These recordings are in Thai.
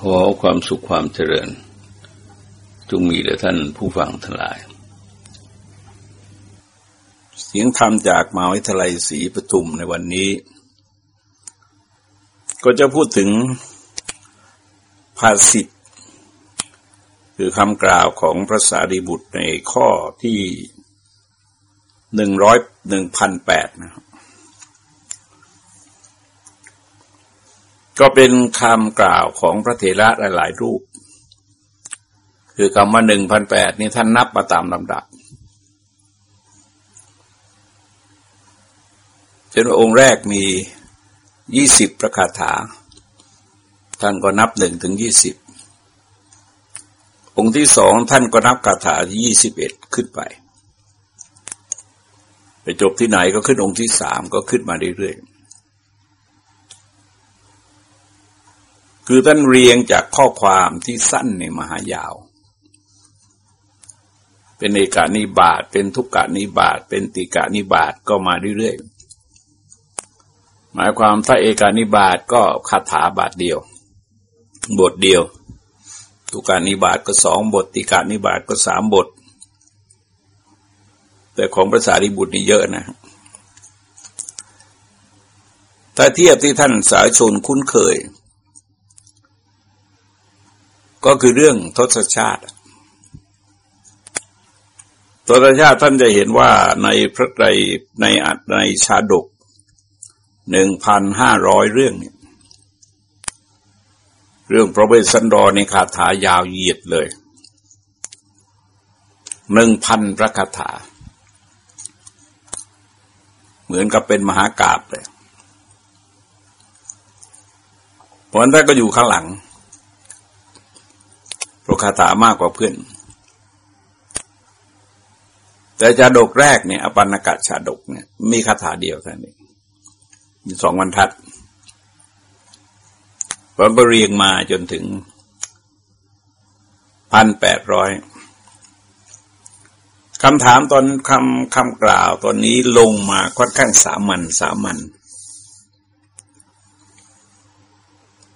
ขอความสุขความเจริญ จงมีแด่ท่านผู้ฟังทั้งหลาย เสียงธรรมจากมหาวิทยาลัยศรีปทุมในวันนี้ ก็จะพูดถึงภาษิตคือคำกล่าวของพระสารีบุตรในข้อที่หนึ่งร้อยหนึ่งพันแปดนะครับ ก็เป็นคำกล่าวของพระเถระหลาย ๆ รูป คือคำว่าหนึ่งพันแปดนี่ท่านนับมาตามลำดับเช่นว่าองค์แรกมียี่สิบประคาถา ท่านก็นับหนึ่งถึงยี่สิบองค์ที่สองท่านก็นับคาถาที่ยี่สิบเอ็ดขึ้นไป ไปจบที่ไหนก็ขึ้นองค์ที่สามก็ขึ้นมาเรื่อยๆ คือท่านเรียงจากข้อความที่สั้นในมหายาว เป็นเอกานิบาตเป็นทุกกานิบาตเป็นติกานิบาตก็มาเรื่อยๆ หมายความถ้าเอกานิบาตก็คาถาบาทเดียว บทเดียว ทุกานิบาตก็สองบท ติกานิบาตก็สามบท แต่ของภาษาริบุตรนี่เยอะนะถ้าเทียบที่ท่านสาชนคุ้นเคย ก็คือเรื่องทศชาติทศชาติท่านจะเห็นว่าในพระไตรในในชาดกหนึ่งพันห้าร้อยเรื่องเนี่ยเรื่องพระเวสสันดรในคาถายาวเหยียดเลยหนึ่งพันพระคาถา เหมือนกับเป็นมหากาบเลยผลท่านก็อยู่ข้างหลัง พราะคาถามากกว่าเพื่อน แต่ชาดกแรกเนี่ยอปันกะชาดกเนี่ยมีคาถาเดียวเท่านี้มีสองวันทัดผลบเรียงมาจนถึงพันแปดร้อยคำถามตอนคำคำกล่าวตอนนี้ลงมาค่อนข้างสามัญสามัญ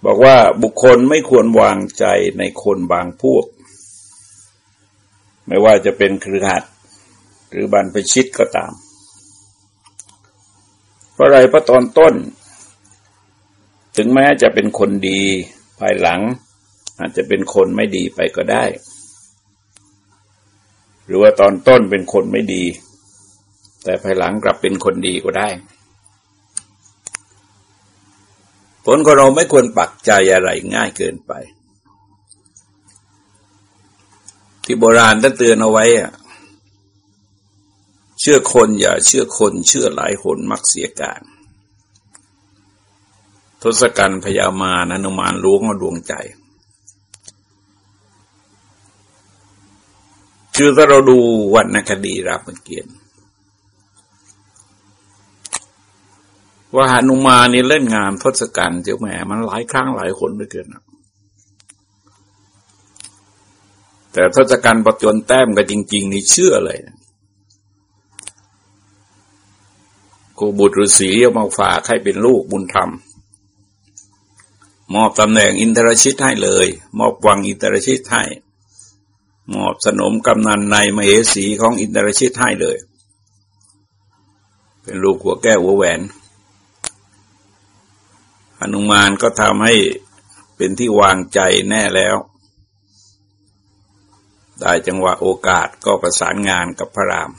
บอกว่าบุคคลไม่ควรวางใจในคนบางพวก ไม่ว่าจะเป็นครือขัดหรือบรรพชิตก็ตาม เพราะอะไรเพราะตอนต้น ถึงแม้จะเป็นคนดีภายหลัง อาจจะเป็นคนไม่ดีไปก็ได้ หรือว่าตอนต้นเป็นคนไม่ดี แต่ภายหลังกลับเป็นคนดีก็ได้ ผลของเราไม่ควรปักใจอะไรง่ายเกินไป ที่โบราณท่านเตือนเอาไว้อะเชื่อคนอย่าเชื่อคนเชื่อหลายหนมักเสียการทศกัณฐ์พยามานนุมานล้วงมาดวงใจ คือถ้าเราดูวรรณคดีรามเกียรติ ว่าหานุมานี่เล่นงานทศกัณฐ์เจ้าแม่มันหลายครั้งหลายคนด้วยเกินนะแต่ทศกัณฐ์ปัจจนแต้มกันจริง ๆ นี่เชื่อเลยกูบุตรฤาษีเอามาฝากให้เป็นลูกบุญธรรม มอบตำแหน่งอินทรชิตให้เลย มอบวังอินทรชิตให้ มอบสนมกำนันในมเหสีของอินทรชิตให้เลย เป็นลูกหัวแก้วหัวแหวน อนุมานก็ทำให้เป็นที่วางใจแน่แล้ว ได้จังหวะโอกาสก็ประสานงานกับพระราม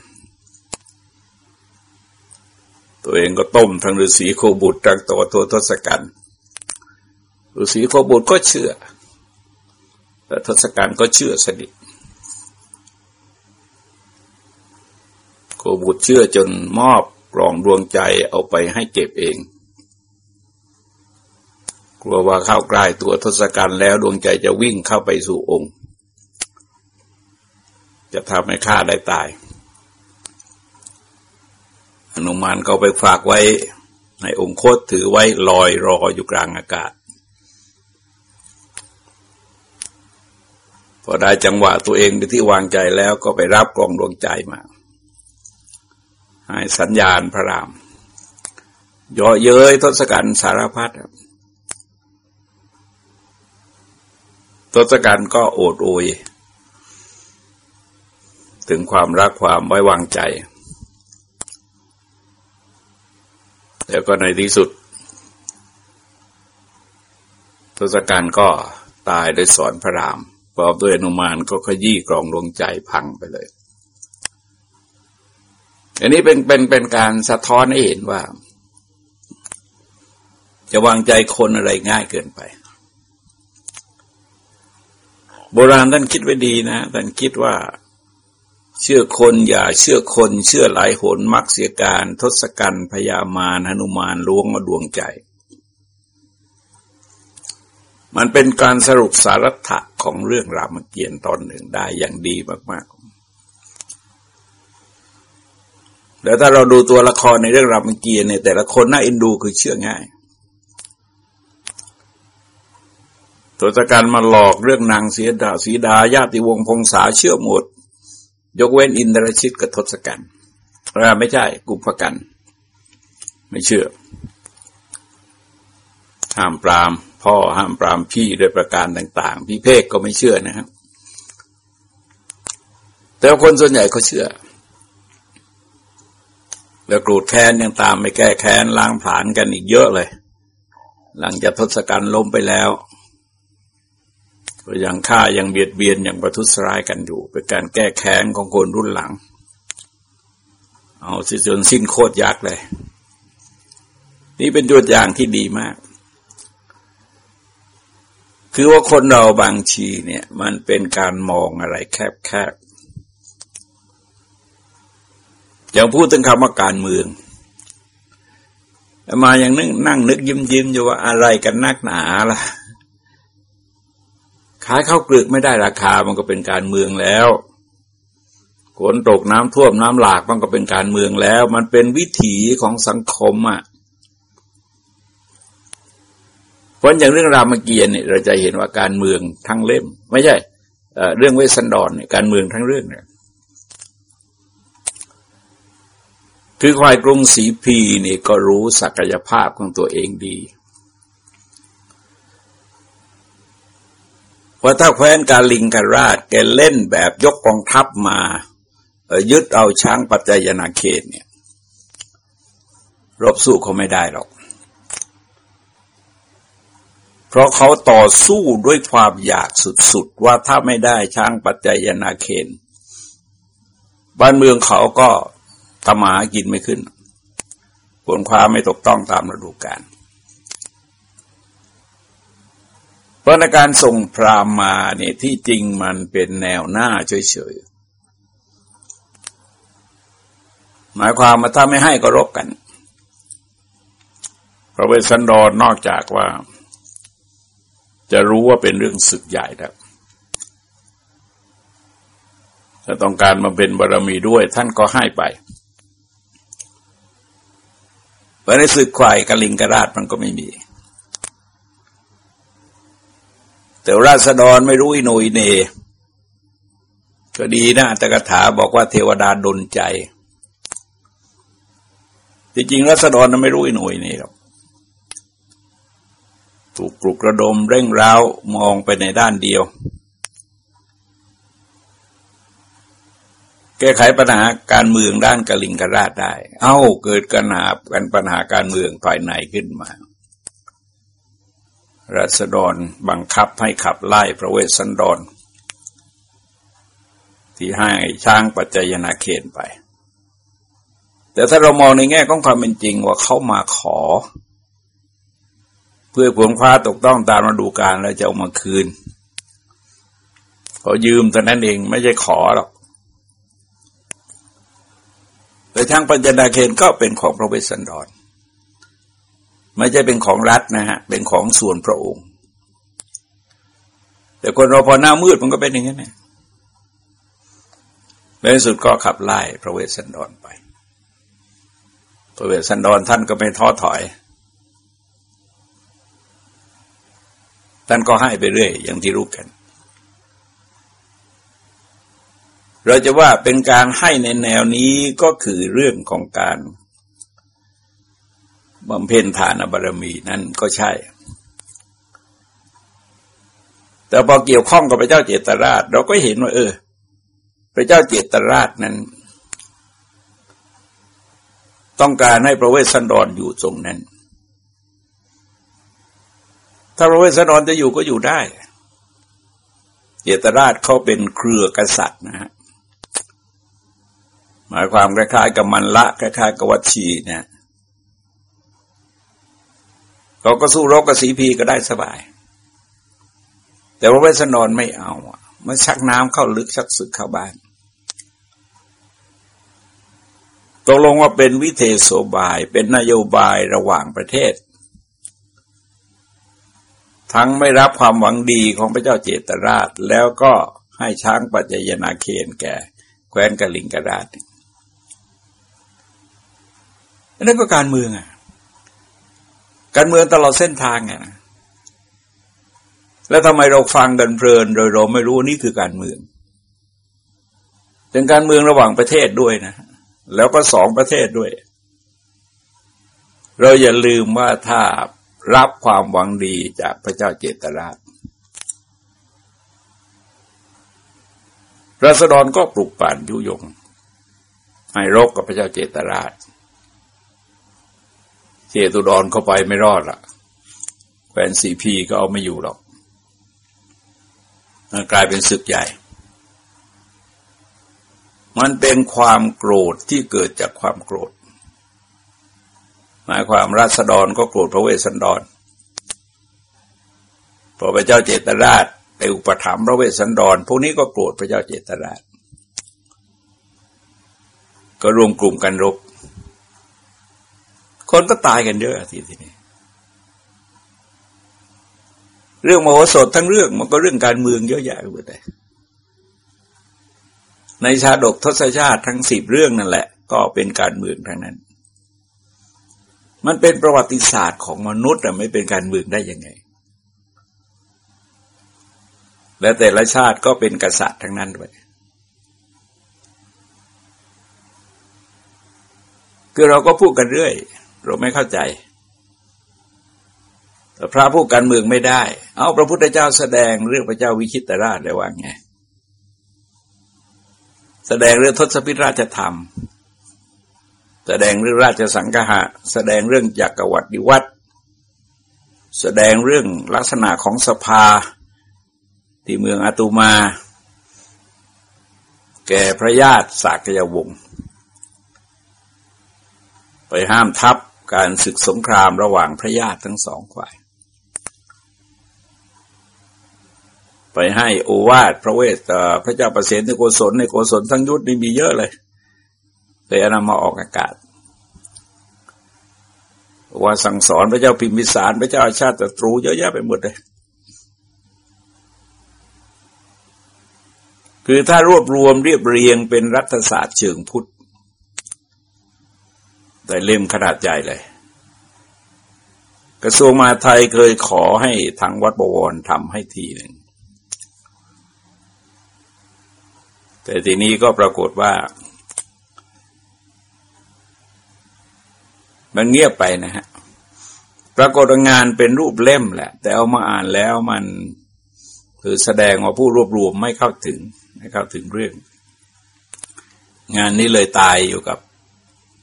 ตัวเองก็ต้มทั้งฤาษีโคบุตรทั้งตัวตัวทศกัณฐ์ฤาษีโคบุตรก็เชื่อแต่ทศกัณฐ์ก็เชื่อสนิทโคบุตรเชื่อจนมอบกล่องดวงใจเอาไปให้เก็บเอง กลัวว่าเข้าใกล้ตัวทศกัณฐ์แล้วดวงใจจะวิ่งเข้าไปสู่องค์ จะทำให้ฆ่าได้ตายอนุมานก็ไปฝากไว้ในองค์คตถือไว้ลอยรออยู่กลางอากาศ พอได้จังหวะตัวเองไปที่วางใจแล้วก็ไปรับกล่องดวงใจมา ให้สัญญาณพระรามย่อเย้ยทศกัณฐ์สารพัดครับ ทศกัณฐ์ก็โอดโอย ถึงความรักความไว้วางใจ แล้วก็ในที่สุดทศกัณฐ์ก็ตายโดยสอนพระรามปอบด้วยอนุมานก็ขยี้กรองดวงใจพังไปเลย อันนี้เป็นเป็นเป็นการสะท้อนให้เห็นว่า จะวางใจคนอะไรง่ายเกินไป โบราณท่านคิดไว้ดีนะท่านคิดว่า เชื่อคนอย่าเชื่อคน เชื่อหลายหนมักเสียการทศกัณฐ์พยามารหนุมานล้วงมาดวงใจ มันเป็นการสรุปสาระถะของเรื่องรามเกียรติ์ตอนหนึ่งได้อย่างดีมากๆ แล้วถ้าเราดูตัวละครในเรื่องรามเกียรติ์เนี่ยแต่ละคนน่าเอ็นดูคือเชื่อง่าย ตัวจัการมาหลอกเรื่องนางเสียดาสีดาญาติวงพงษาเชื่อหมด ยกเว้นอินทรชิตกับทศกัณฐ์ไม่ใช่กุภกัน ไม่เชื่อ ห้ามปราม พ่อห้ามปรามพี่ด้วยประการต่าง ๆ พี่เพกก็ไม่เชื่อนะครับ แต่คนส่วนใหญ่เขาเชื่อแล้วกรูดแค้นยังตามไม่แก้แค้นล้างผลาญกันอีกเยอะเลย หลังจากทศกัณฐ์ล้มไปแล้ว ก็ยังฆ่ายังเบียดเบียนยังประทุษร้ายกันอยู่ เป็นการแก้แค้นของคนรุ่นหลัง เอาสิจนสิ้นโคตรยักษ์เลย นี่เป็นตัวอย่างที่ดีมาก คือว่าคนเราบางทีเนี่ย มันเป็นการมองอะไรแคบๆอย่างพูดถึงคำว่าการเมืองมาอย่างนึงนั่งนึกยิ้มยิ้มอยู่ว่าอะไรกันนักหนาล่ะ ขายข้าวเกลือกไม่ได้ราคามันก็เป็นการเมืองแล้วฝนตกน้ำท่วมน้ำหลากมันก็เป็นการเมืองแล้ว มันเป็นวิถีของสังคมอะ่ะเพราะอย่างเรื่องรามเกียรติเนี่ยเราจะเห็นว่าการเมืองทั้งเล่ม ไม่ใช่เรื่องเวสันดรเนี่ยการเมืองทั้งเรื่องเนี่ยคือควายกรุงศรีพีนี่ก็รู้ศักยภาพของตัวเองดี ว่าถ้าแคว้นกาลิงกราชแกเล่นแบบยกกองทัพมายึดเอาช้างปัจจยนาเขตเนี่ยรบสู้เขาไม่ได้หรอก เพราะเขาต่อสู้ด้วยความอยากสุดๆ ว่าถ้าไม่ได้ช้างปัจจัยนาเคนบ้านเมืองเขาก็ทำมากินไม่ขึ้นผลความไม่ตกต้องตามฤดูกาล เพราะในการส่งพรามมาเนี่ยที่จริงมันเป็นแนวหน้าเฉยๆ หมายความว่าถ้าไม่ให้ก็รบกัน พระเวสสันดรนอกจากว่า จะรู้ว่าเป็นเรื่องศึกใหญ่แล้วถ้าต้องการมาเป็นบารรมีด้วย ท่านก็ให้ไปเพราะในศึกควายกลิงกราชมันก็ไม่มี แต่ราษฎรไม่รู้อินโนยเน ก็ดีนะแต่กถาบอกว่าเทวดาดนใจ จริงๆราษฎรไม่รู้อินโนยเนครับถูกปลุกระดมเร่งร้าวมองไปในด้านเดียว แก้ไขปัญหาการเมืองด้านกลิงกราชได้ เอา้าเกิดปัญหาบกันปัญหาการเมืองภายในขึ้นมา รัษฎรบังคับให้ขับไล่พระเวสสันดร ที่ให้ช้างปัจจยนาเขนไป แต่ถ้าเรามองในแง่ของความเป็นจริงว่าเขามาขอ เพื่อผลคว้าตกต้องตามฤดูกาลแล้วจะเอามาคืนขอยืมแต่นั้นเองไม่ใช่ขอหรอกแต่ทางปัญญาเคนก็เป็นของพระเวสสันดร ไม่ใช่เป็นของรัฐนะฮะ เป็นของส่วนพระองค์ แต่คนเราพอหน้ามืดมันก็เป็นอย่างนี้นะในสุดก็ขับไล่พระเวสสันดรไป พระเวสสันดรท่านก็ไม่ท้อถอย ท่านก็ให้ไปเรื่อย อย่างที่รู้กัน เราจะว่าเป็นการให้ในแนวนี้ก็คือเรื่องของการ บำเพ็ญทานบารมีนั่นก็ใช่แแต่พอเกี่ยวข้องกับพระเจ้าเจตราช เราก็เห็นว่า เออ พระเจ้าเจตราชนั้น ต้องการให้พระเวสสันดรออยู่ตรงนั้น ถ้าพระเวสสันดรจะอยู่ก็อยู่ได้ เจตราชเขาเป็นเครือกษัตริย์นะฮะหมายความคล้ายๆกับมันละคล้ายๆกับวัชีเนี่ย เขาก็สู้รบกับสีพีก็ได้สบาย แต่ว่าเวสนอนไม่เอา มันชักน้ำเข้าลึกชักสึกเข้าบ้านตกลงว่าเป็นวิเทศโสบาย เป็นนโยบายระหว่างประเทศ ทั้งไม่รับความหวังดีของพระเจ้าเจตราช แล้วก็ให้ช้างปัจจยนาเคนแก่ แคว้นกะลิงกราชนั่นก็การเมืองอะ การเมืองตลอดเส้นทางอะแล้วทำไมเราฟังกันเพลินโดยเราไม่รู้นี่คือการเมือง เป็นการเมืองระหว่างประเทศด้วยนะ แล้วก็สองประเทศด้วย เราอย่าลืมว่าถ้ารับความหวังดีจากพระเจ้าเจตราชรัษฎรก็ปลุกปั่นยุยงให้รบกับพระเจ้าเจตราช เจตุดรเข้าไปไม่รอดละแควนซีพีก็เอาไม่อยู่หรอกกลายเป็นศึกใหญ่ มันเป็นความโกรธที่เกิดจากความโกรธ หมายความราษฎรก็โกรธพระเวสสันดรพอพระเจ้าเจตราชไปอุปถัมภ์พระเวสสันดร พวกนี้ก็โกรธพระเจ้าเจตราช ก็รวมกลุ่มกันรบ คนก็ตายกันเยอะทีทีนี้เรื่องมโหสถทั้งเรื่องมันก็เรื่องการเมืองเยอะแยะไปหมดเลยในชาดกทศชาติทั้งสิบเรื่องนั่นแหละ ก็เป็นการเมืองทั้งนั้น มันเป็นประวัติศาสตร์ของมนุษย์แต่ไม่เป็นการเมืองได้ยังไง และแต่ละชาติก็เป็นกษัตริย์ทั้งนั้นด้วยคือเราก็พูดกันเรื่อย เราไม่เข้าใจ แต่พระผู้การเมืองไม่ได้ เอาพระพุทธเจ้าแสดงเรื่องพระเจ้าวิชิตราชได้ว่าไง แสดงเรื่องทศพิราชธรรม แสดงเรื่องราชสังฆะแสดงเรื่องจักรวรรดิวัตรแสดงเรื่องลักษณะของสภาที่เมืองอาตุมา แก่พระญาติสากยวงศ์ไปห้ามทัพ การศึกสงครามระหว่างพระญาติทั้งสองฝ่าย ไปให้โอวาทพระเวทพระเจ้าประเสนในโกศลในโกศลทั้งยุทธนี่มีเยอะเลยเลยนำมาออกอากาศ ว่าสั่งสอนพระเจ้าพิมพิสารพระเจ้าชาติตรูเยอะแยะไปหมดเลยคือถ้ารวบรวมเรียบเรียงเป็นรัฐศาสตร์เชิงพุทธ แต่เล่มขนาดใหญ่เลย กระทรวงมาไทยเคยขอให้ทางวัดบวรทำให้ทีหนึ่ง แต่ทีนี้ก็ปรากฏว่า มันเงียบไปนะฮะ ปรากฏงานเป็นรูปเล่มแหละ แต่เอามาอ่านแล้วมันคือแสดงว่าผู้รวบรวมไม่เข้าถึง ไม่เข้าถึงเรื่อง งานนี้เลยตายอยู่กับ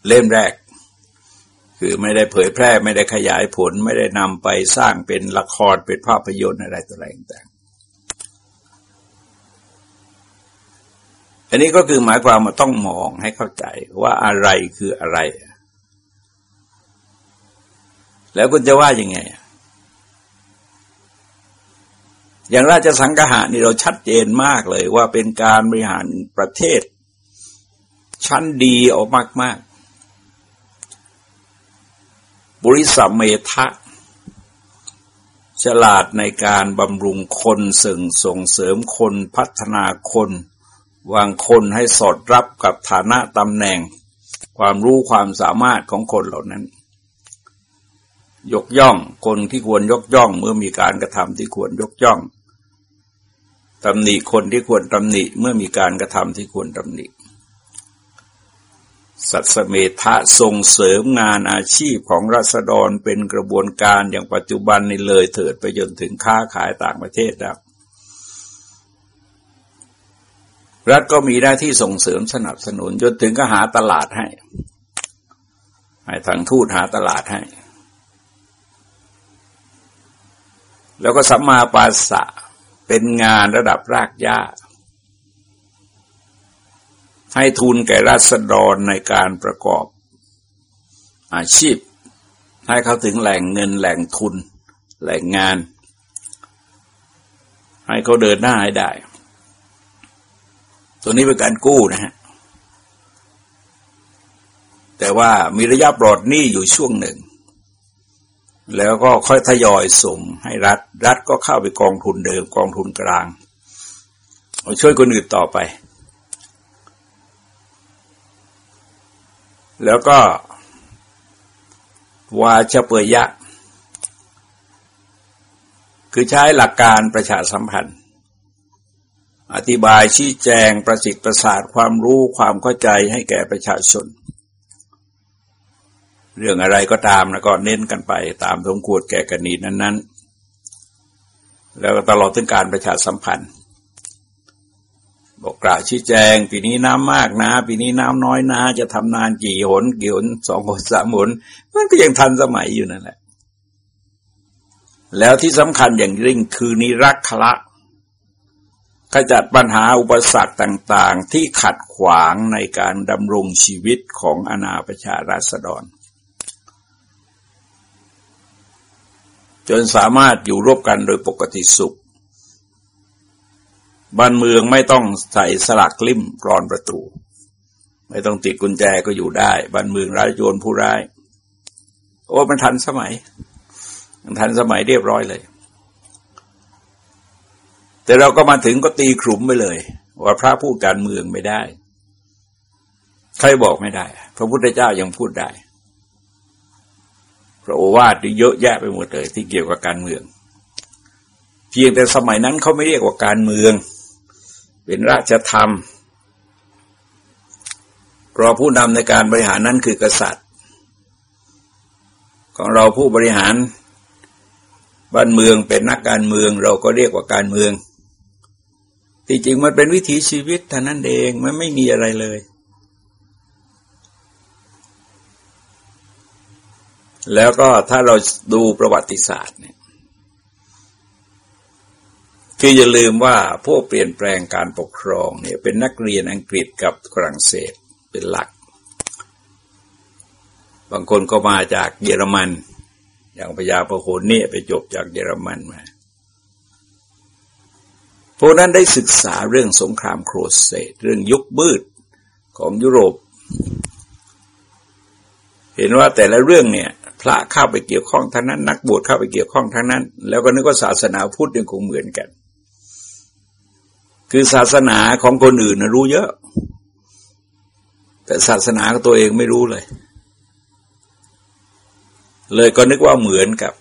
เล่มแรก คือไม่ได้เผยแพร่ไม่ได้ขยายผล ไม่ได้นำไปสร้างเป็นละครเป็นภาพยนตร์อะไรต่ออะไรต่างอันนี้ก็คือหมายความว่าต้องมองให้เข้าใจว่าอะไรคืออะไร แล้วคุณจะว่ายังไง อย่างราชสังหานี่เราชัดเจนมากเลยว่าเป็นการบริหารประเทศ ชั้นดีออกมาก บริสัมเมทะ ฉลาดในการบำรุงคนส่งส่งเสริมคนพัฒนาคน วางคนให้สอดรับกับฐานะตำแหน่ง ความรู้ความสามารถของคนเหล่านั้น ยกย่องคนที่ควรยกย่องเมื่อมีการกระทำที่ควรยกย่องตำหนิคนที่ควรตำหนิเมื่อมีการกระทำที่ควรตำหนิ สัตสเมทะส่งเสริมงานอาชีพของรัษฎรเป็นกระบวนการอย่างปัจจุบันนี้เลยเถิดไปจนถึงค้าขายต่างประเทศแล้วรัฐก็มีหน้าที่ส่งเสริมสนับสนุนจนถึงก็หาตลาดให้ให้ทางทูตหาตลาดให้ แล้วก็สัมมาปาสะเป็นงานระดับรากหญ้า ให้ทุนแก่ราษฎรในการประกอบอาชีพ ให้เขาถึงแหล่งเงินแหล่งทุน แหล่งงาน ให้เขาเดินหน้าให้ได้ ตัวนี้เป็นการกู้นะฮะ แต่ว่ามีระยะปลอดหนี้อยู่ช่วงหนึ่ง แล้วก็ค่อยทยอยส่งให้รัฐ รัฐก็เข้าไปกองทุนเดิมกองทุนกลางช่วยคนอื่นต่อไป แล้วก็ วาชเปยยะ คือใช้หลักการประชาสัมพันธ์ อธิบายชี้แจงประสิทธิประสาทความรู้ความเข้าใจให้แก่ประชาชน เรื่องอะไรก็ตามนะก็เน้นกันไปตามสมควรแก่กรณีนั้น ๆ แล้วก็ตลอดถึงการประชาสัมพันธ์ บอกกล่าวชี้แจง ปีนี้น้ำมากนะ ปีนี้น้ำน้อยนะ จะทำนานกี่หนกี่หนสองหนสามหนมันก็ยังทันสมัยอยู่นั่นแหละ แล้วที่สำคัญอย่างยิ่งคือนิรักขละขจัดปัญหาอุปสรรคต่างๆ ที่ขัดขวางในการดำรงชีวิตของอนาประชาราษฎร จนสามารถอยู่ร่วมกันโดยปกติสุข บ้านเมืองไม่ต้องใส่สลักลิ่มกรอนประตู ไม่ต้องติดกุญแจก็อยู่ได้ บ้านเมืองร้ายโจรผู้ร้าย โอ้มันทันสมัย มันทันสมัยเรียบร้อยเลย แต่เราก็มาถึงก็ตีขลุ่มไปเลย ว่าพระพูดการเมืองไม่ได้ ใครบอกไม่ได้ พระพุทธเจ้ายังพูดได้ พระโอวาทเยอะแยะไปหมดเลย ที่เกี่ยวกับการเมืองเพียงแต่สมัยนั้นเขาไม่เรียกว่าการเมือง เป็นราชธรรมเพราะผู้นำในการบริหารนั้นคือกษัตริย์ ของเราผู้บริหารบ้านเมืองเป็นนักการเมืองเราก็เรียกว่าการเมืองที่จริงมันเป็นวิถีชีวิตท่านั้นเองมันไม่มีอะไรเลย แล้วก็ถ้าเราดูประวัติศาสตร์เนี่ย คืออย่าลืมว่าพวกเปลี่ยนแปลงการปกครองเนี่ยเป็นนักเรียนอังกฤษกับฝรั่งเศสเป็นหลัก บางคนก็มาจากเยอรมัน อย่างพญาพหลเนี่ยไปจบจากเยอรมันมาพวกนั้นได้ศึกษาเรื่องสงครามโครเสดเรื่องยุคบืดของยุโรป เห็นว่าแต่ละเรื่องเนี่ยพระเข้าไปเกี่ยวข้องทั้งนั้น นักบวชเข้าไปเกี่ยวข้องทั้งนั้น แล้วก็นึกว่าศาสนาพุทธยังคงเหมือนกัน คือศาสนาของคนอื่นนะรู้เยอะ แต่ศาสนาของตัวเองไม่รู้เลย เลยก็นึกว่าเหมือนกับ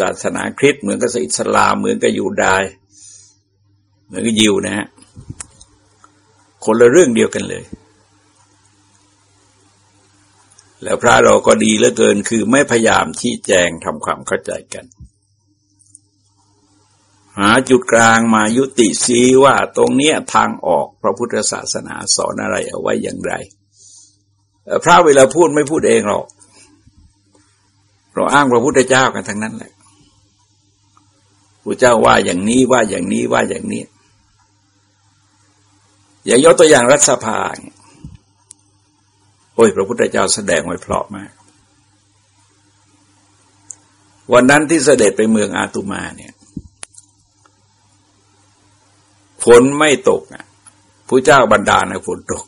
ศาสนาคริสต์เหมือนกับอิสลามเหมือนกับยูดายเหมือนกับยิวนะฮะคนละเรื่องเดียวกันเลย แล้วพระเราก็ดีเหลือเกินคือไม่พยายามชี้แจงทำความเข้าใจกัน หาจุดกลางมายุติซีว่าตรงเนี้ยทางออกพระพุทธศาสนาสอนอะไรเอาไว้อย่างไร พระเวลาพูดไม่พูดเองหรอก เราอ้างพระพุทธเจ้ากันทั้งนั้นแหละพระเจ้าว่าอย่างนี้ว่าอย่างนี้ว่าอย่างนี้ อย่ายกตัวอย่างรัฐสภาโอ้ย พระพุทธเจ้าแสดงไว้เพลาะมาก วันนั้นที่เสด็จไปเมืองอาตุมาเนี่ย ฝนไม่ตกอะผู้เจ้าบันดาลให้ฝนตก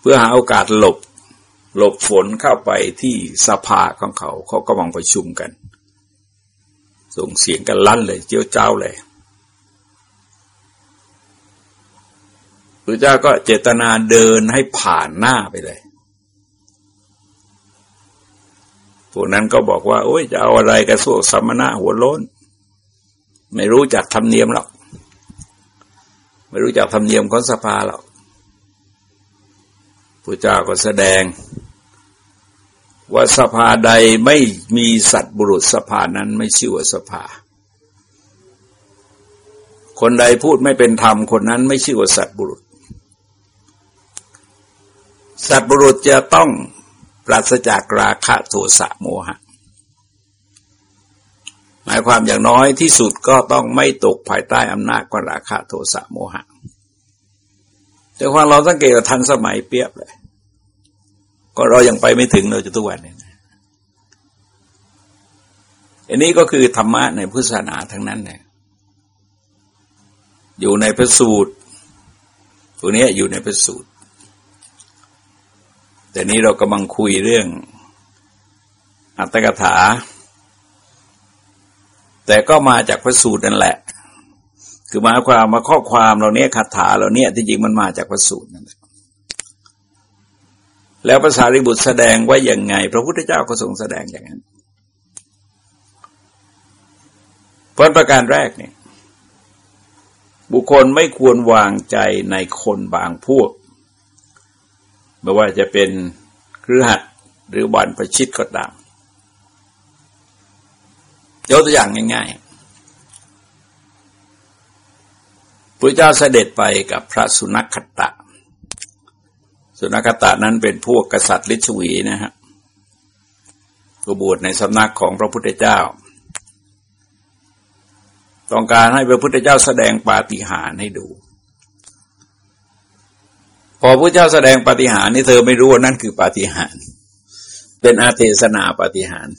เพื่อหาโอกาสหลบ หลบฝนเข้าไปที่สภาของเขา เขาก็มังประชุมกัน ส่งเสียงกันลั่นเลยเจ้าเจ้าเลยพระเจ้าก็เจตนาเดินให้ผ่านหน้าไปเลย พวกนั้นก็บอกว่า โอ้ยจะเอาอะไรกระสวกสมณะหัวโล้น ไม่รู้จักทำเนียมหรอก ไม่รู้จักธรรมเนียมของสภาหรอกพระเจ้าก็แสดง ว่าสภาใดไม่มีสัตว์บุรุษสภานั้นไม่ชื่อว่าสภา คนใดพูดไม่เป็นธรรมคนนั้นไม่ชื่อว่าสัตบุรุษ สัตบุรุษจะต้องปราศจากราคะโทสะโมหะ หมายความอย่างน้อยที่สุดก็ต้องไม่ตกภายใต้อำนาจของราคะโทสะโมหะ แต่ความเราสังเกตทันสมัยเปียบเลย ก็เรายังไปไม่ถึงเราจะทุกวันนี้อันนี้ก็คือธรรมะในพุทธศาสนาทั้งนั้นเนี่ยอยู่ในพระสูตรตัวนี้อยู่ในพระสูตร แต่นี้เรากำลังคุยเรื่องอัตถกถา แต่ก็มาจากพระสูตรนั่นแหละ คือมาความมาข้อความเราเนี้ยคาถาเราเนี้ยที่จริงมันมาจากพระสูตรนั่นแหละแล้วภาษาริบุตรแสดงว่าอย่างไง พระพุทธเจ้าก็ทรงแสดงอย่างนั้นเพราะประการแรกเนี่ย บุคคลไม่ควรวางใจในคนบางพวกไม่ว่าจะเป็นครือหัดหรือบันประชิดก็ตาม ยกตัวอย่างง่ายๆพระเจ้าเสด็จไปกับพระสุนัขตะ สุนัขขตะนั้นเป็นพวกกษัตริย์ลิชวีนะฮะกบวชในสำนักของพระพุทธเจ้า ต้องการให้พระพุทธเจ้าแสดงปาฏิหาริย์ให้ดู พอพระเจ้าแสดงปาฏิหาริย์นี่เธอไม่รู้ว่านั่นคือปาฏิหาริย์เป็นอาเทศนาปาฏิหาริย์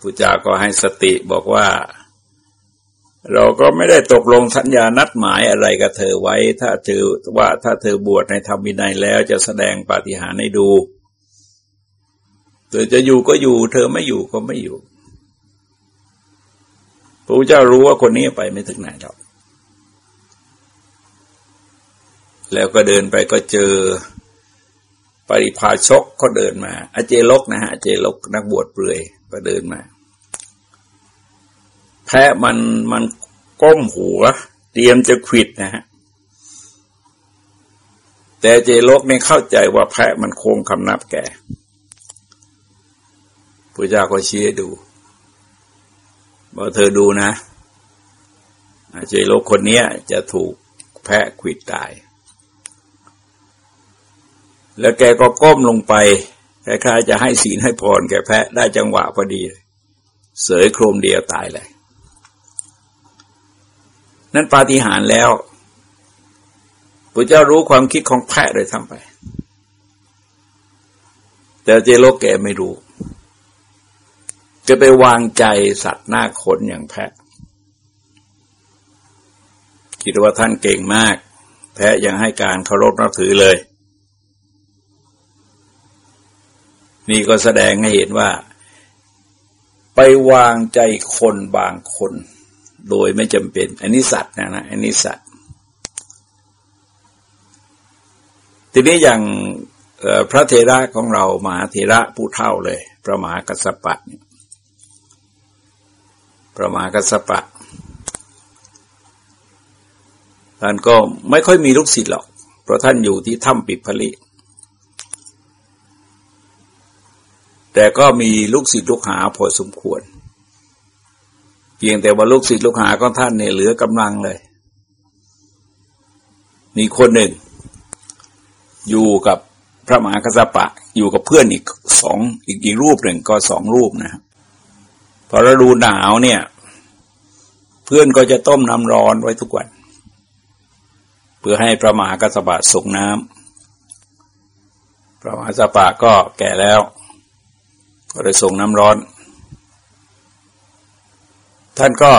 พระเจ้าก็ให้สติบอกว่า เราก็ไม่ได้ตกลงสัญญานัดหมายอะไรกับเธอไว้ ถ้าเธอว่าถ้าเธอบวชในธรรมวินัยแล้วจะแสดงปาฏิหาริย์ให้ดู เธอจะอยู่ก็อยู่ เธอไม่อยู่ก็ไม่อยู่พระพุทธเจ้ารู้ว่าคนนี้ไปไม่ถึงไหนหรอกแล้วก็เดินไปก็เจอปริพาชกก็เดินมาอาเจลกนะฮะเจลกนักบวชเปลือย ก็เดินมา แพะมันมันก้มหัว เตรียมจะขิดนะฮะแต่เจโลกนี่เข้าใจว่าแพะมันโค้งคำนับแก่พระเจ้าก็ชี้ให้ดูบอกเธอดูนะเจโลกคนนี้จะถูกแพะขิดตาย แล้วแกก็ก้มลงไป คล้ายๆจะให้ศีลให้พรแก่แพะได้จังหวะพอดี เสยโครมเดียวตายเลย นั่นปาฏิหาริย์แล้วพระเจ้ารู้ความคิดของแพะเลยทั้งไป แต่เจโลกแกไม่รู้จะไปวางใจสัตว์หน้าขนอย่างแพะ คิดว่าท่านเก่งมาก แพะยังให้การเคารพนับถือเลย นี่ก็แสดงให้เห็นว่า ไปวางใจคนบางคน โดยไม่จำเป็น อันนี้สัตว์นะนะอันนี้สัตว์ ทีนี้อย่างพระเทระของเรามหาเทระผู้เท่าเลย พระมหากัสสปะเนี่ยประมหากัสปะท่านก็ไม่ค่อยมีลูกศิษย์หรอก เพราะท่านอยู่ที่ถ้ำปิดผลิ แต่ก็มีลูกศิษย์ลูกหาพอสมควร เพียงแต่ว่าลูกศิษย์ลูกหาของท่านเนี่ยเหลือกำลังเลย มีคนหนึ่ง อยู่กับพระมหากัสปะ อยู่กับเพื่อนอีกสองอีกอีกรูปหนึ่งก็สองรูปนะครับพอฤดูหนาวเนี่ย เพื่อนก็จะต้มน้ำร้อนไว้ทุกวัน เพื่อให้พระมหากษัตริย์ส่งน้ำพระมหากษัตริย์ก็แก่แล้ว ก็เลยส่งน้ำร้อน ท่านก็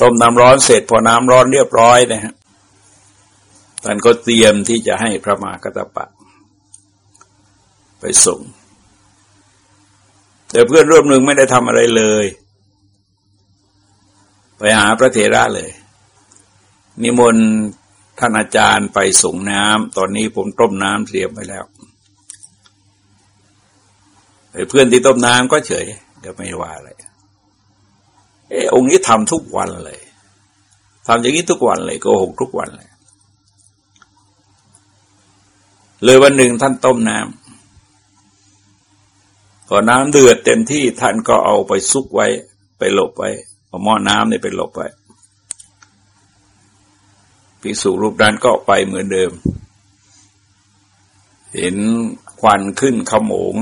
ต้มน้ำร้อนเสร็จพอน้ำร้อนเรียบร้อยนะฮะท่านก็เตรียมที่จะให้พระมหากตริย์ไปส่ง แต่เพื่อนร่วมหนึ่งไม่ได้ทำอะไรเลย ไปหาพระเถระเลย นิมนต์ท่านอาจารย์ไปส่งน้ำตอนนี้ผมต้มน้ำเตรียมไปแล้ว เพื่อนที่ต้มน้ำก็เฉยก็ไม่ว่าอะไรเออองค์นี้ทำทุกวันเลยทำอย่างนี้ทุกวันเลยโกหกทุกวันเลย เลยวันหนึ่งท่านต้มน้ำพอน้ำเดือดเต็มที่ท่านก็เอาไปซุกไว้ ไปหลบไว้เอาหม้อน้ำนี่ไปหลบไว้ภิกษุรูปนั้นก็ไปเหมือนเดิม เห็นควันขึ้นขโมง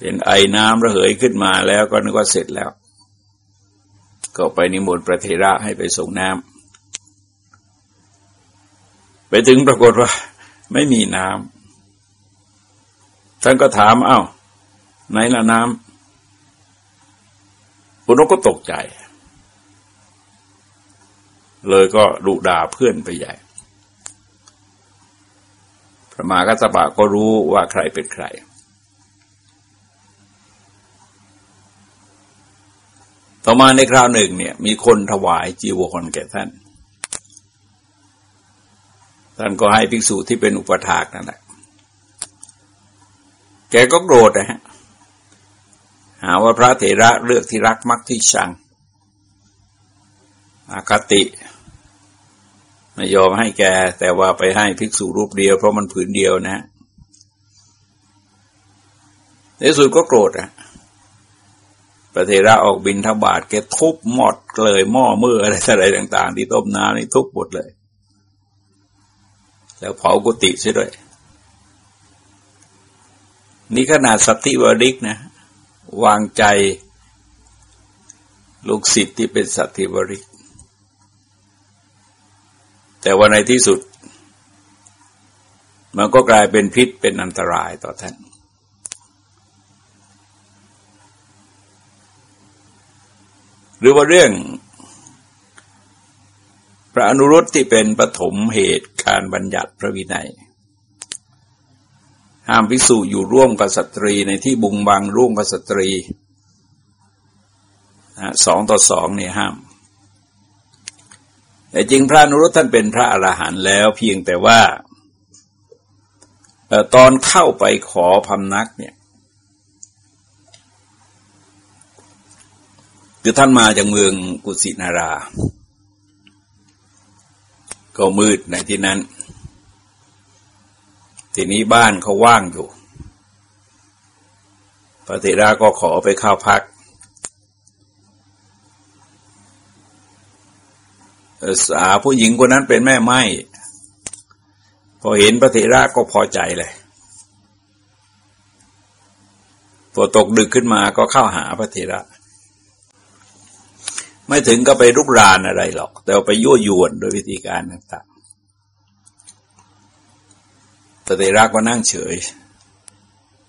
เห็นไอน้ำระเหยขึ้นมาแล้วก็นึกว่าเสร็จแล้ว ก็ไปนิมนต์พระเทระให้ไปส่งน้ำไปถึงปรากฏว่า ไม่มีน้ำท่านก็ถามเอา้า ไหนละน้ำปุณก็ตกใจ เลยก็ดุด่าเพื่อนไปใหญ่พระมากัสปะก็รู้ว่าใครเป็นใคร ต่อมาในคราวหนึ่งเนี่ย มีคนถวายจีวรแก่ท่าน ท่านก็ให้ภิกษุที่เป็นอุปถากนั่นแหละแกก็โกรธนะฮะหาว่าพระเถระเลือกที่รักมักที่ชังอาคติ ไม่ยอมให้แก แต่ว่าไปให้ภิกษุรูปเดียวเพราะมันผืนเดียวนะในสุดก็โกรธอะ ระเถระออกบินทบาทแกทุบหมดเลยหม้อมืออะไรอะไรต่าง ๆ ที่ต้มน้ำนี่ทุบหมดเลย แล้วเผากุฏิใช่ด้วยนี่ขนาดสัตติวริกนะ วางใจลูกศิษย์ที่เป็นสัตธิบริก แต่ว่าในที่สุด มันก็กลายเป็นพิษเป็นอันตรายต่อท่าน หรือว่าเรื่อง พระอนุรุตที่เป็นปฐมเหตุการบัญญัติพระวินัย ห้ามภิกษุอยู่ร่วมกับสตรีในที่บุงบังร่วมกับสตรีสองต่อสองเนี่ยห้าม แต่จริงพระนุรุตท่านเป็นพระอรหันต์แล้วเพียงแต่ว่าตอนเข้าไปขอพำนักเนี่ย คือท่านมาจากเมืองกุสินารา ก็มืดในที่นั้น ทีนี้บ้านเขาว่างอยู่ พระเถระก็ขอไปเข้าพัก สาผู้หญิงคนนั้นเป็นแม่ไม้พอเห็นพระเถระก็พอใจเลยพอตกดึกขึ้นมาก็เข้าหาพระเถระ ไม่ถึงก็ไปรุกรานอะไรหรอก แต่ไปยั่วยวนโดยวิธีการต่างพระเถระก็นั่งเฉย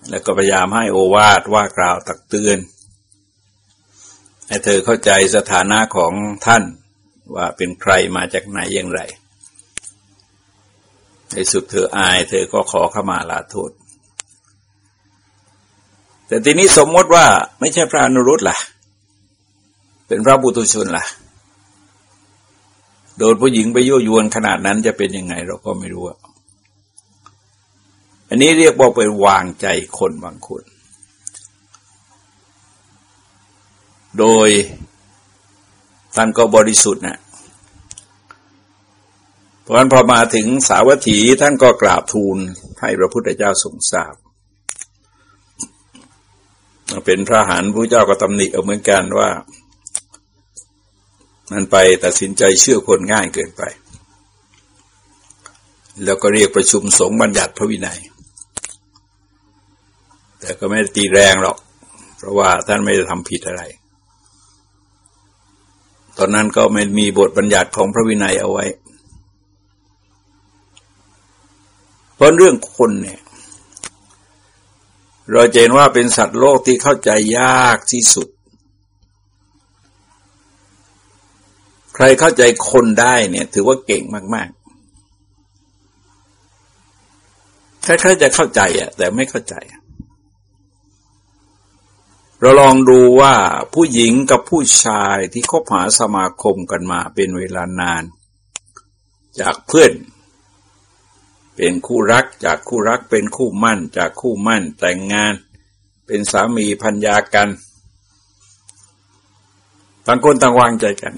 แล้วก็พยายามให้โอวาทว่ากล่าวตักเตือน ให้เธอเข้าใจสถานะของท่านว่าเป็นใครมาจากไหนอย่างไร ในสุดเธออาย เธอก็ขอเข้ามาลาโทษ แต่ทีนี้สมมติว่าไม่ใช่พระอนุรุตล่ะ เป็นพระบุตุชนล่ะ โดนผู้หญิงไปยั่วยวนขนาดนั้นจะเป็นยังไงเราก็ไม่รู้ อันนี้เรียกว่าไปวางใจคนบางคน โดยท่านก็บริสุทธิ์นะเพราะนั้นพอมาถึงสาวัตถีท่านก็กราบทูลให้พระพุทธเจ้าทรงทราบเป็นพระหานพระเจ้าก็ตำหนิเอาเหมือนกันว่า มันไปตัดสินใจเชื่อคนง่ายเกินไป แล้วก็เรียกประชุมสงฆ์บัญญัติพระวินัย แต่ก็ไม่ได้ตีแรงหรอก เพราะว่าท่านไม่ได้ทำผิดอะไร ตอนนั้นก็ไม่มีบทบัญญัติของพระวินัยเอาไว้ เพราะเรื่องคนเนี่ยเราเห็นว่าเป็นสัตว์โลกที่เข้าใจยากที่สุด ใครเข้าใจคนได้เนี่ย ถือว่าเก่งมากๆใครๆจะเข้าใจอะแต่ไม่เข้าใจ เราลองดูว่าผู้หญิงกับผู้ชายที่คบหาสมาคมกันมาเป็นเวลานาน จากเพื่อน เป็นคู่รัก จากคู่รักเป็นคู่มั่น จากคู่มั่นแต่งงาน เป็นสามีพัญญากัน ต่างคนต่างวางใจกัน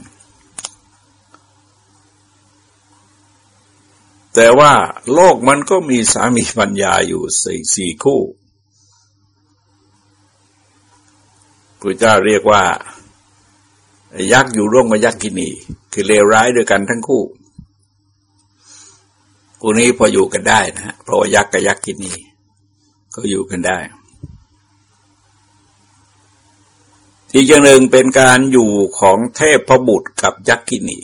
แต่ว่าโลกมันก็มีสามีพัญญาอยู่สี่สี่คู่พระเจ้าเรียกว่า ยักษ์อยู่ร่วมกับยักษ์กินี คือเลวร้ายด้วยกันทั้งคู่พวกนี้พออยู่กันได้นะฮะเพราะว่ายักษ์กับยักษ์กินีก็อยู่กันได้ อีกอย่างหนึ่งเป็นการอยู่ของเทพพบุตรกับยักษ์กินี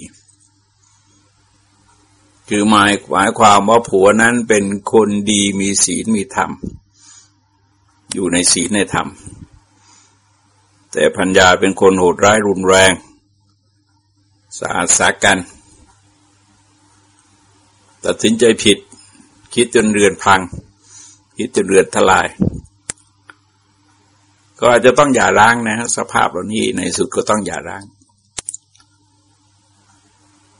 คือหมายหมายความว่าผัวนั้นเป็นคนดีมีศีลมีธรรม อยู่ในศีลในธรรม แต่พัญญาเป็นคนโหดร้ายรุนแรงสาสากัน ตัดสินใจผิด คิดจนเรือนพัง คิดจนเรือนทลาย ก็อาจจะต้องหย่าร้างนะฮะสภาพเหล่านี้ในสุดก็ต้องหย่าร้าง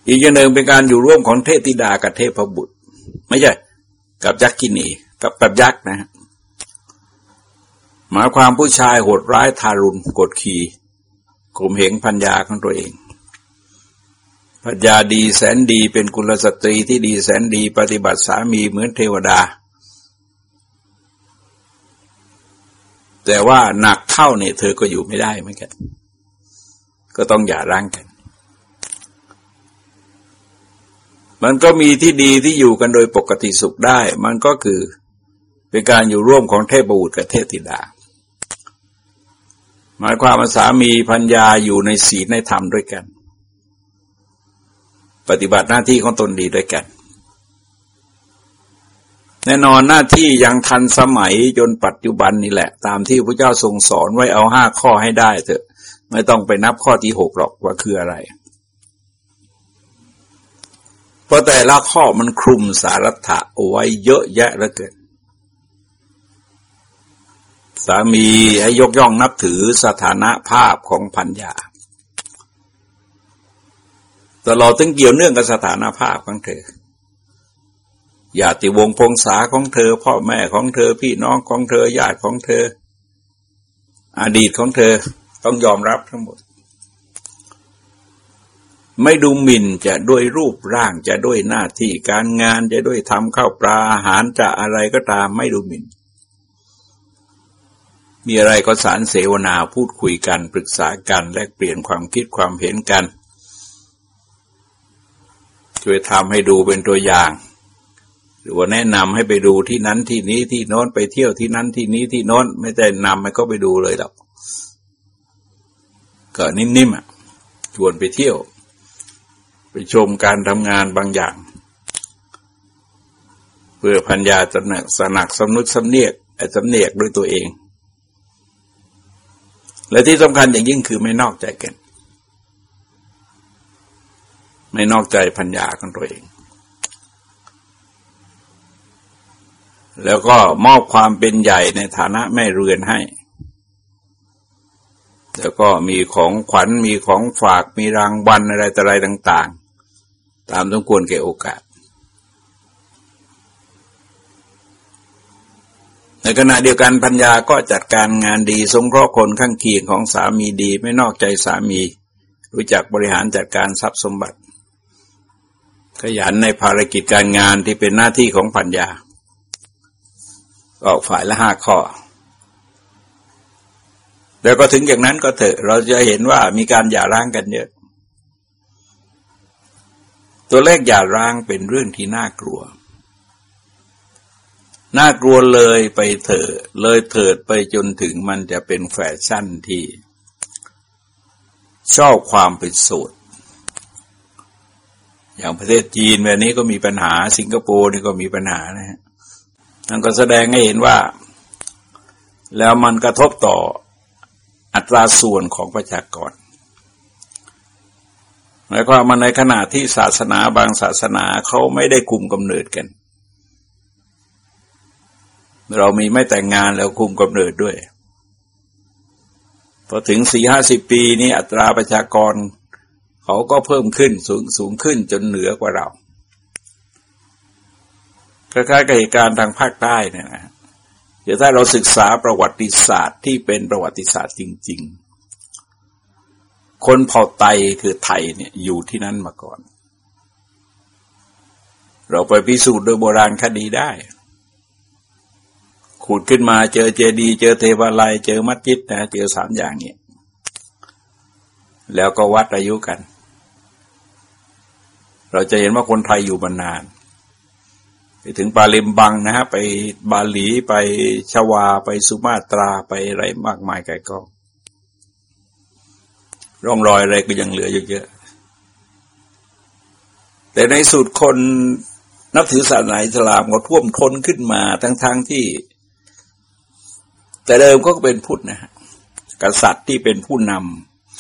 อีกอย่างหนึ่งเป็นการอยู่ร่วมของเทพธิดากับเทพบุตร ไม่ใช่กับยักษ์กินีกับกับยักษ์นะหมายความผู้ชายโหดร้ายทารุณกดขี่ข่มเหงพัญญาของตัวเองพัญญาดีแสนดีเป็นกุลสตรีที่ดีแสนดีปฏิบัติสามีเหมือนเทวดา แต่ว่าหนักเท่าเนี่ยเธอก็อยู่ไม่ได้เหมือนกัน ก็ต้องอย่าร้างกัน มันก็มีที่ดีที่อยู่กันโดยปกติสุขได้ มันก็คือเป็นการอยู่ร่วมของเทพบุตรกับเทพธิดา หมายความว่าสามีพัญญาอยู่ในศีลในธรรมด้วยกัน ปฏิบัติหน้าที่ของตนดีด้วยกัน แน่นอนหน้าที่ยังทันสมัยจนปัจจุบันนี่แหละ ตามที่พระเจ้าทรงสอนไว้เอาห้าข้อให้ได้เถอะ ไม่ต้องไปนับข้อที่หกหรอกว่าคืออะไร เพราะแต่ละข้อมันคลุมสารัตะเอาไว้เยอะแยะเหลือเกินสามีให้ยกย่องนับถือสถานะภาพของพัญญาตลอดถึงเกี่ยวเนื่องกับสถานะภาพของเธอญาติวงพงษาของเธอ พ่อแม่ของเธอ พี่น้องของเธอญาติของเธอ อดีตของเธอต้องยอมรับทั้งหมด ไม่ดูหมิ่นจะด้วยรูปร่างจะด้วยหน้าที่การงานจะด้วยทำข้าวปลาอาหารจะอะไรก็ตามไม่ดูหมิ่น มีอะไรก็สารเสวนาพูดคุยกันปรึกษากันแลกเปลี่ยนความคิดความเห็นกันช่วยทำให้ดูเป็นตัวอย่าง หรือว่าแนะนำให้ไปดูที่นั้นที่นี้ที่โน้นไปเที่ยวที่นั้นที่นี้ที่โน้นไม่ได้นำมันก็ไปดูเลยหรอกก็นิ่มๆอะชวนไปเที่ยว ชมการทำงานบางอย่าง เพื่อพัญญาจะหนักสนักสำนึกสำเนียกสำเนียกด้วยตัวเอง และที่สำคัญอย่างยิ่งคือไม่นอกใจกัน ไม่นอกใจพัญญาของตัวเอง แล้วก็มอบความเป็นใหญ่ในฐานะแม่เรือนให้แล้วก็มีของขวัญมีของฝากมีรางวัลอะไรต่ออะไรต่างๆ ตามต้องควรแก่โอกาส ในขณะเดียวกันปัญญาก็จัดการงานดีสงเคราะห์คนข้างเคียงของสามีดี ไม่นอกใจสามี รู้จักบริหารจัดการทรัพย์สมบัติ ขยันในภารกิจการงานที่เป็นหน้าที่ของปัญญาก็ฝ่ายละห้าข้อแต่ก็ถึงอย่างนั้นก็เถอะ เราจะเห็นว่ามีการหย่าร้างกันเยอะ ตัวเลขหย่าร้างเป็นเรื่องที่น่ากลัว น่ากลัวเลยไปเถิดเลยเถิดไปจนถึงมันจะเป็นแฟชั่นที่ ชอบความเป็นโสดอย่างประเทศจีนแบบนี้ก็มีปัญหา สิงคโปร์นี่ก็มีปัญหานะฮะนั่นก็แสดงให้เห็นว่า แล้วมันกระทบต่ออัตราส่วนของประชากร หมายความมาในขณะที่ศาสนาบางศาสนาเขาไม่ได้คุมกำเนิดกัน เรามีไม่แต่งงานแล้วคุมกำเนิดด้วยพอถึงสี่ห้าสิบปีนี้อัตราประชากร เขาก็เพิ่มขึ้นสูงสูงขึ้นจนเหนือกว่าเราคล้ายๆกับเหตุการณ์ทางภาคใต้เนี่ยนะดี๋ยวถ้าเราศึกษาประวัติศาสตร์ที่เป็นประวัติศาสตร์จริง ๆ คนเผ่าไตคือไทยเนี่ยอยู่ที่นั้นมาก่อน เราไปพิสูจน์โดยโบราณคดีได้ ขุดขึ้นมาเจอเจดีเจอเทวาลัย เจอมัสยิดนะเจอสามอย่างเนี่ยแล้วก็วัดอายุกัน เราจะเห็นว่าคนไทยอยู่มานาน ไปถึงปาลิมบังนะฮะ ไปบาหลีไปชวา ไปสุมาตราไปอะไรมากมายไกลกอง ร่องรอยอะไรก็ยังเหลือเยอะ แต่ในสุดคนนับถือศาสนาอิสลามก็ท่วมท้นขึ้นมาทั้งๆทที่ แต่เดิมก็เป็นพุทธนะฮะกษัตริย์ที่เป็นผู้น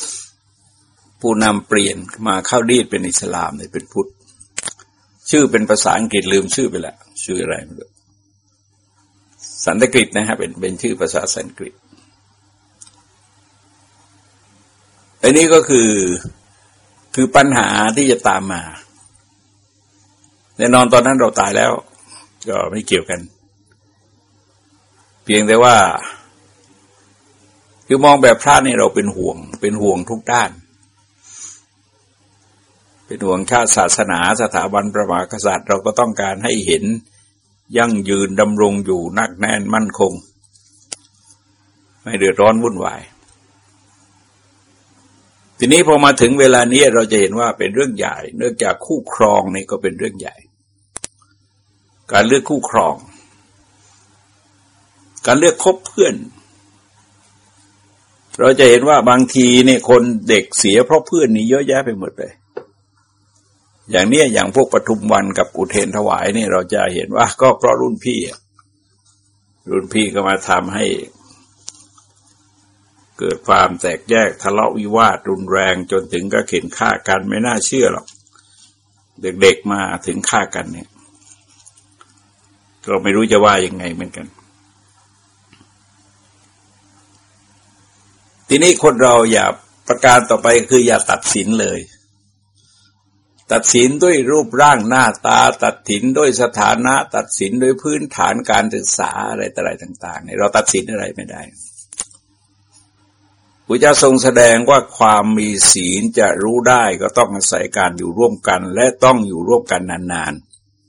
ำผู้นำเปลี่ยนมาเข้าดีดเป็นอิสลามเนี่ยเป็นพุทธชื่อเป็นภาษาอังกฤษลืมชื่อไปแล้วชื่ออะไรไม่รู้สันสกฤตนะฮะเป็นเป็นชื่อภาษาสันสกฤต อันนี้ก็คือคือปัญหาที่จะตามมาแน่นอนตอนนั้นเราตายแล้ว ก็ไม่เกี่ยวกัน เพียงแต่ว่า คือมองแบบพระนี่เราเป็นห่วง เป็นห่วงทุกด้าน เป็นห่วงชาติศาสนาสถาบันประมากษัตริย์ เราก็ต้องการให้เห็นยั่งยืนดำรงอยู่นักแน่นมั่นคง ไม่เดือดร้อนวุ่นวาย ทีนี้พอมาถึงเวลานี้เราจะเห็นว่าเป็นเรื่องใหญ่ เนื่องจากคู่ครองนี่ก็เป็นเรื่องใหญ่ การเลือกคู่ครอง การเลือกคบเพื่อน เราจะเห็นว่าบางทีเนี่ยคนเด็กเสียเพราะเพื่อนนี่เยอะแยะไปหมดเลย อย่างเนี้ยอย่างพวกปทุมวันกับอุเทนถวายนี่เราจะเห็นว่าก็เพราะรุ่นพี่รุ่นพี่ก็มาทำให้ เกิดความแตกแยกทะเลาะวิวาทรุนแรงจนถึงก็เข็นฆ่ากันไม่น่าเชื่อหรอก เด็กๆมาถึงฆ่ากันเนี่ย ก็ไม่รู้จะว่ายังไงเหมือนกัน ทีนี้คนเราอย่าประการต่อไปคืออย่าตัดสินเลย ตัดสินด้วยรูปร่างหน้าตา ตัดสินด้วยสถานะ ตัดสินด้วยพื้นฐานการศึกษาอะไรต่ออะไรต่าง ๆ เนี่ยเราตัดสินอะไรไม่ได้ พระเจ้าทรงแสดงว่าความมีศีลจะรู้ได้ก็ต้องอาศัยการอยู่ร่วมกัน และต้องอยู่ร่วมกันนาน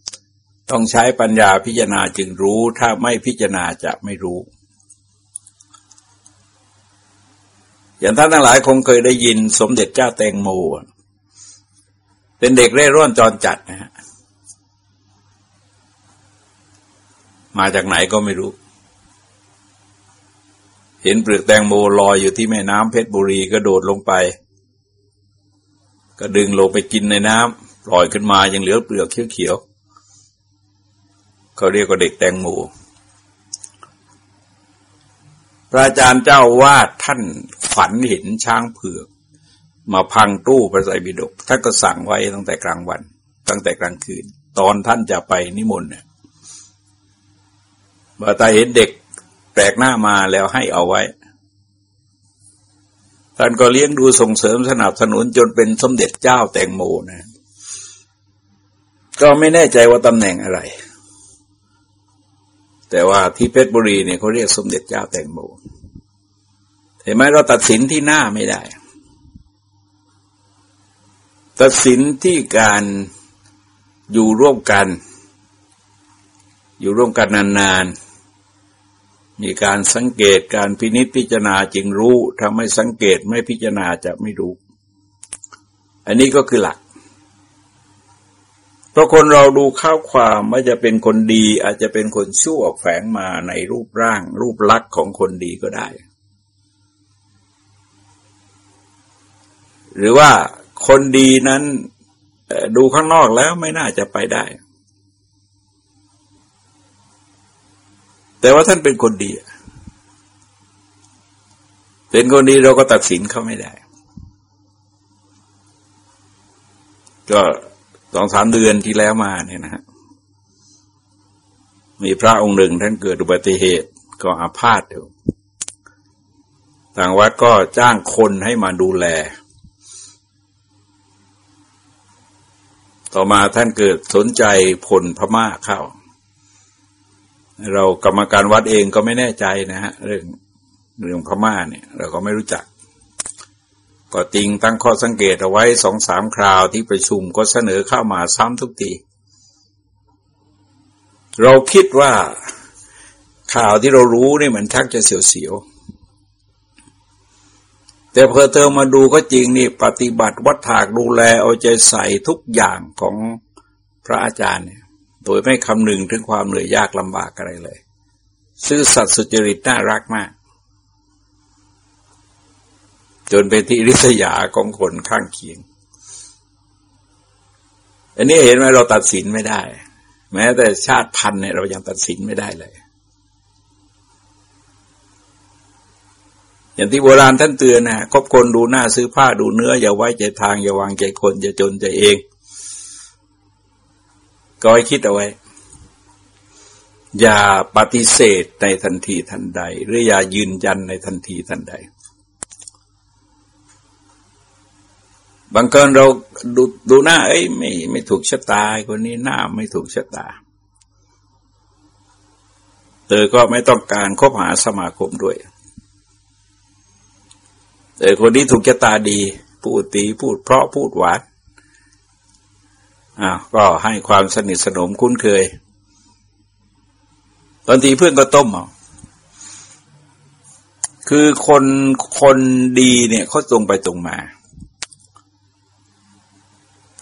ๆ ต้องใช้ปัญญาพิจารณาจึงรู้ ถ้าไม่พิจารณาจะไม่รู้ อย่างท่านทั้งหลายคงเคยได้ยินสมเด็จเจ้าแตงโมเป็นเด็กเร่ร่อนจรจัดนะฮะมาจากไหนก็ไม่รู้ เห็นเปลือกแตงโมลอยอยู่ที่แม่น้ำเพชรบุรีก็โดดลงไป ก็ดึงลงไปกินในน้ำปล่อยขึ้นมายังเหลือเปลือกเขียวๆเขาเรียกว่าเด็กแตงโมพระอาจารย์เจ้าวาดท่านฝันเห็นช้างเผือก มาพังตู้พระไตรปิฎกท่านก็สั่งไว้ตั้งแต่กลางวัน ตั้งแต่กลางคืน ตอนท่านจะไปนิมนต์เนี่ยบาตาเห็นเด็ก ปลกหน้ามาแล้วให้เอาไว้ ท่านก็เลี้ยงดูส่งเสริมสนับสนุนจนเป็นสมเด็จเจ้าแตงโมนะ ก็ไม่แน่ใจว่าตำแหน่งอะไร แต่ว่าที่เพชรบุรีเนี่ยเขาเรียกสมเด็จเจ้าแตงโม เห็นไหมเราตัดสินที่หน้าไม่ได้ ตัดสินที่การอยู่ร่วมกัน อยู่ร่วมกันนานๆ มีการสังเกตการพินิจพิจารณาจึงรู้ถ้าไม่สังเกตไม่พิจารณาจะไม่รู้ อันนี้ก็คือหลักเพราะคนเราดูข้าวความว่าจะเป็นคนดี อาจจะเป็นคนชั่วแฝงมาในรูปร่าง รูปลักษณ์ของคนดีก็ได้ หรือว่าคนดีนั้นดูข้างนอกแล้วไม่น่าจะไปได้ แต่ว่าท่านเป็นคนดี เป็นคนดีเราก็ตัดสินเขาไม่ได้ ก็สองสามเดือนที่แล้วมาเนี่ยนะฮะมีพระองค์หนึ่งท่านเกิดอุบัติเหตุก็อาพาธอยู่ทางวัดก็จ้างคนให้มาดูแล ต่อมาท่านเกิดสนใจผลพม่าเข้า เรากรรมการวัดเองก็ไม่แน่ใจนะฮะเรื่องเรื่องพม่าเนี่ย เราก็ไม่รู้จัก ก็จริงตั้งข้อสังเกตเอาไว้สองสามคราวที่ประชุมก็เสนอเข้ามาซ้ำทุกทีเราคิดว่าข่าวที่เรารู้นี่มันชักจะเสียวๆแต่แต่พอเธอมาดูก็จริงนี่ปฏิบัติวัดถากดูแลเอาใจใส่ทุกอย่างของพระอาจารย์เนี่ย โดยไม่คำนึงถึงความเหนื่อยยากลำบากอะไรเลย ซื่อสัตย์สุจริตน่ารักมาก จนเป็นที่ริษยาของคนข้างเคียง อันนี้เห็นไหมเราตัดสินไม่ได้ แม้แต่ชาติพันธุ์เนี่ยเรายังตัดสินไม่ได้เลย อย่างที่โบราณท่านเตือนนะคบคนดูหน้าซื้อผ้าดูเนื้อ อย่าไว้ใจทางอย่าวางใจคนอย่าจนใจเอง ก็ให้คิดเอาไว้ อย่าปฏิเสธในทันทีทันใด หรืออย่ายืนยันในทันทีทันใดบางคนเราดูดูหน้า เอ้ยไม่ไม่ถูกชะตาคนนี้หน้าไม่ถูกชะตาเธอก็ไม่ต้องการคบหาสมาคมด้วยแต่คนนี้ถูกชะตาดี พูดตีพูดเพราะพูดหวาน อ่าก็ให้ความสนิทสนมคุ้นเคยตอนทีเพื่อนก็ต้มอะคือคนคนดีเนี่ยเขาตรงไปตรงมา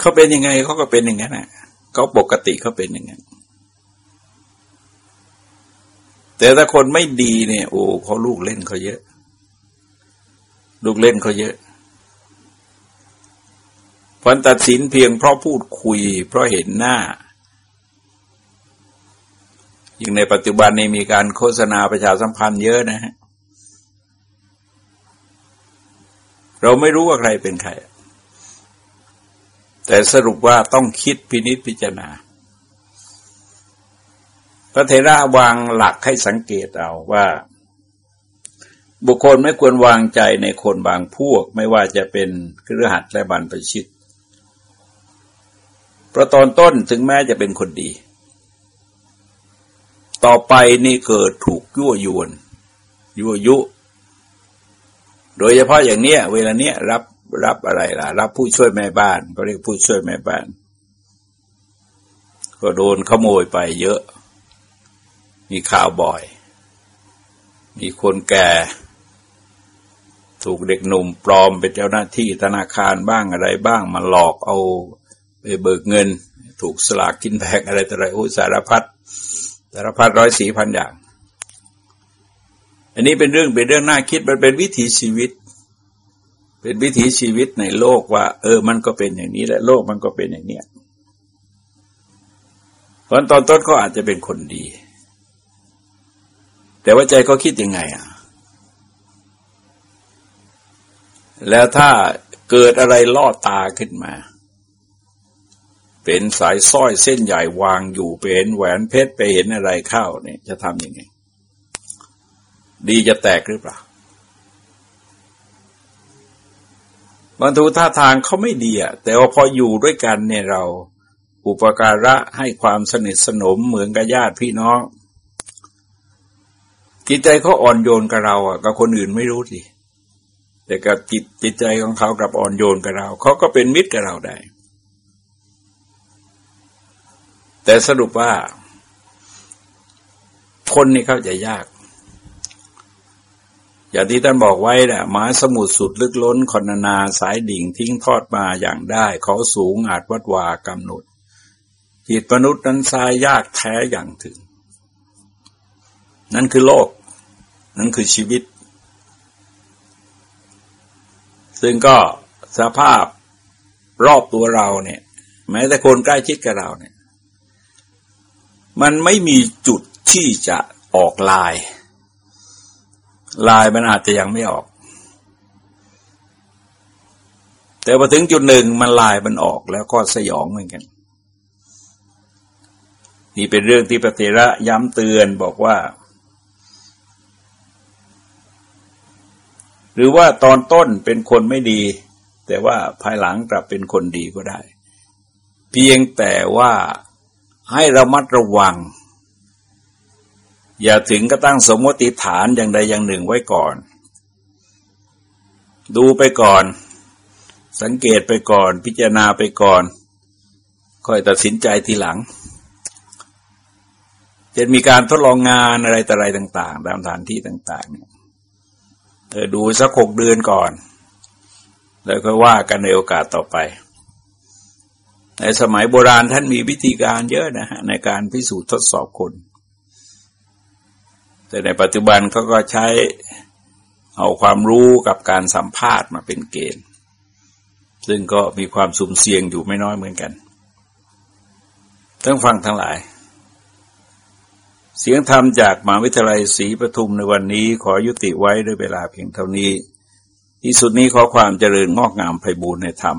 เขาเป็นยังไงเขาก็เป็นอย่างนั้นอะเขาปกติเขาเป็นอย่างนั้นแต่ถ้าคนไม่ดีเนี่ย โอ้เขาลูกเล่นเขาเยอะ ลูกเล่นเขาเยอะ ผลตัดสินเพียงเพราะพูดคุย เพราะเห็นหน้ายิ่งในปัจจุบันนี้มีการโฆษณาประชาสัมพันธ์เยอะนะฮะเราไม่รู้ว่าใครเป็นใคร แต่สรุปว่าต้องคิดพินิษพิจารณา พระเทระวางหลักให้สังเกตเอาว่า บุคคลไม่ควรวางใจในคนบางพวก ไม่ว่าจะเป็นเครือขัดและบรรพชิต พราะตอนต้นถึงแม้จะเป็นคนดี ต่อไปนี่เกิดถูกยั่วยวน ยั่วยุ โดยเฉพาะอย่างเนี้ย เวลาเนี้ยรับรับอะไรล่ะ รับผู้ช่วยแม่บ้านก็เรียกผู้ช่วยแม่บ้าน ก็โดนขโมยไปเยอะ มีข่าวบ่อย มีคนแก่ถูกเด็กหนุ่มปลอมเป็นเจ้าหน้าที่ธนาคารบ้างอะไรบ้างมาหลอกเอา เบิกเงิน ถูกสลากกินแพงอะไรต่ออะไรอุสารพัดสารพัดร้อยสี่พันอย่าง อันนี้เป็นเรื่องเป็นเรื่องน่าคิดมันเป็นวิถีชีวิต เป็นวิถีชีวิตในโลกว่า เออมันก็เป็นอย่างนี้แหละโลกมันก็เป็นอย่างเนี้ยตอนตอนต้นก็อาจจะเป็นคนดี แต่ว่าใจก็คิดยังไงอะแล้วถ้าเกิดอะไรล่อตาขึ้นมา เป็นสายสร้อยเส้นใหญ่วางอยู่เป็นแหวนเพชรไปเห็นอะไรเข้าเนี่ยจะทำยังไงดีจะแตกหรือเปล่าบางทูท่าทางเขาไม่ดีอะแต่ว่าพออยู่ด้วยกันเนี่ยเราอุปการะให้ความสนิทสนมเหมือนกับญาติพี่น้องจิตใจเขาอ่อนโยนกับเราอะกับคนอื่นไม่รู้สิแต่กับจิตจิตใจของเขากับอ่อนโยนกับเราเขาก็เป็นมิตรกับเราได้ แต่สรุปว่า คนนี่เข้าใจยาก อย่างที่ท่านบอกไว้แหละมาสมุดสุดลึกล้นคอนนาสายดิ่งทิ้งทอดมาอย่างได้เขาสูงอาจวัดวากำหนด จิตมนุษย์นั้นทรายยากแท้อย่างถึง นั่นคือโลก นั่นคือชีวิต ซึ่งก็สภาพรอบตัวเราเนี่ย แม้แต่คนใกล้ชิดกับเราเนี่ย มันไม่มีจุดที่จะออกลาย ลายมันอาจจะยังไม่ออก แต่พอถึงจุดหนึ่งมันลายมันออกแล้วก็สยองเหมือนกัน นี่เป็นเรื่องที่พระเถระย้ำเตือนบอกว่า หรือว่าตอนต้นเป็นคนไม่ดี แต่ว่าภายหลังกลับเป็นคนดีก็ได้ เพียงแต่ว่า ให้ระมัดระวัง อย่าถึงก็ตั้งสมมติฐานอย่างใดอย่างหนึ่งไว้ก่อน ดูไปก่อน สังเกตไปก่อน พิจารณาไปก่อน ค่อยตัดสินใจทีหลังจะมีการทดลองงานอะไรต่อะไรต่าง ๆ ตามสถานที่ต่าง ๆ เนี่ยเออดูสักหกเดือนก่อน แล้วก็ว่ากันในโอกาสต่อไป ในสมัยโบราณท่านมีวิธีการเยอะนะฮะในการพิสูจน์ทดสอบคน แต่ในปัจจุบันเขาก็ใช้เอาความรู้กับการสัมภาษณ์มาเป็นเกณฑ์ ซึ่งก็มีความสุ่มเสี่ยงอยู่ไม่น้อยเหมือนกันทั้งฟังทั้งหลาย เสียงธรรมจากมหาวิทยาลัยศรีปทุมในวันนี้ขอยุติไว้ด้วยเวลาเพียงเท่านี้ ที่สุดนี้ขอความเจริญงอกงามไพบูรณในธรรม